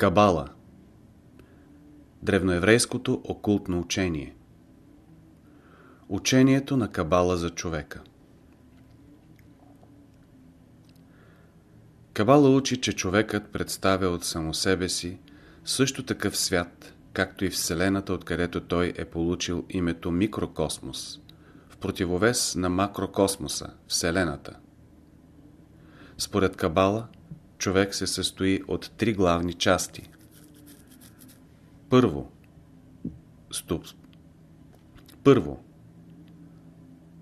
Кабала. Древноеврейското окултно учение. Учението на Кабала за човека. Кабала учи, че човекът представя от само себе си също такъв свят, както и Вселената, откъдето той е получил името микрокосмос, в противовес на макрокосмоса, Вселената. Според Кабала, човек се състои от три главни части. Първо, ступ. Първо,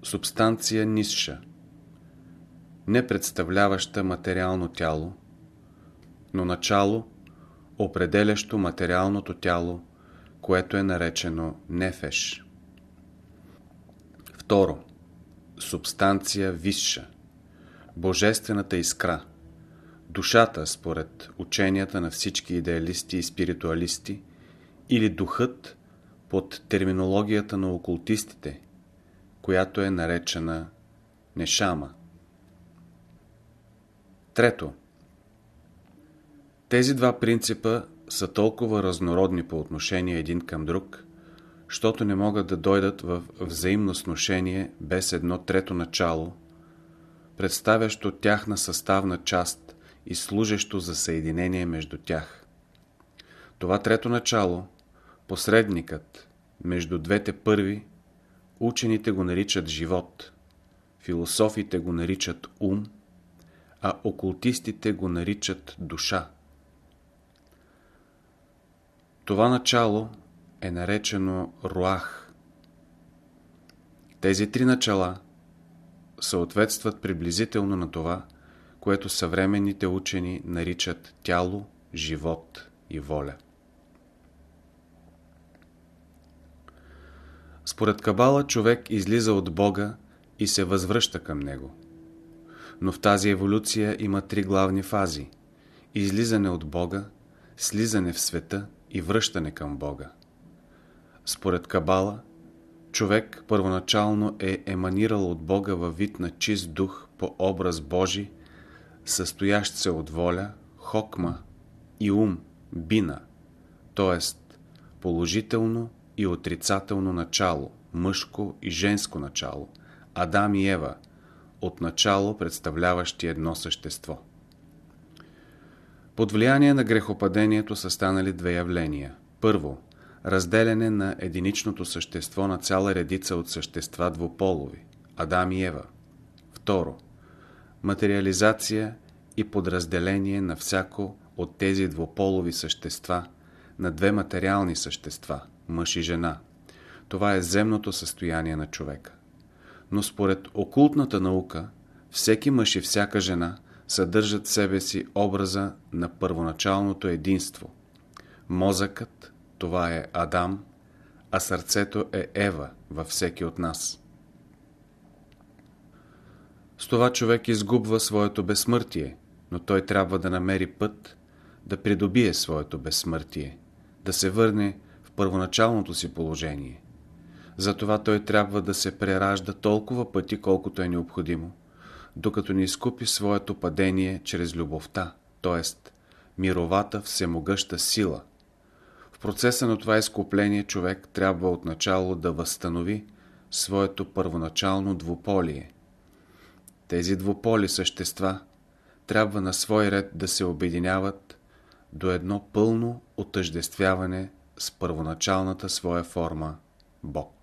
субстанция нисша, не представляваща материално тяло, но начало, определящо материалното тяло, което е наречено нефеш. Второ, субстанция висша, божествената искра – душата според ученията на всички идеалисти и спиритуалисти или духът под терминологията на окултистите, която е наречена Нешама. Трето. Тези два принципа са толкова разнородни по отношение един към друг, защото не могат да дойдат в взаимно сношение без едно трето начало, представящо тяхна съставна част и служещо за съединение между тях. Това трето начало, посредникът между двете първи, учените го наричат живот, философите го наричат ум, а окултистите го наричат душа. Това начало е наречено Руах. Тези три начала съответстват приблизително на това, което съвременните учени наричат тяло, живот и воля. Според Кабала човек излиза от Бога и се възвръща към Него. Но в тази еволюция има три главни фази – излизане от Бога, слизане в света и връщане към Бога. Според Кабала, човек първоначално е еманирал от Бога във вид на чист дух по образ Божий, състоящ се от воля, хокма и ум, бина, т.е. положително и отрицателно начало, мъжко и женско начало, Адам и Ева, от начало представляващи едно същество. Под влияние на грехопадението са станали две явления. Първо, разделяне на единичното същество на цяла редица от същества двуполови, Адам и Ева. Второ, материализация и подразделение на всяко от тези двуполови същества на две материални същества, мъж и жена. Това е земното състояние на човека. Но според окултната наука, всеки мъж и всяка жена съдържат в себе си образа на първоначалното единство. Мозъкът, това е Адам, а сърцето е Ева във всеки от нас. С това човек изгубва своето безсмъртие, но той трябва да намери път да придобие своето безсмъртие, да се върне в първоначалното си положение. Затова той трябва да се преражда толкова пъти, колкото е необходимо, докато не изкупи своето падение чрез любовта, т.е. мировата всемогъща сила. В процеса на това изкупление човек трябва отначало да възстанови своето първоначално двуполие – тези двуполи същества трябва на свой ред да се обединяват до едно пълно отъждествяване с първоначалната своя форма Бог.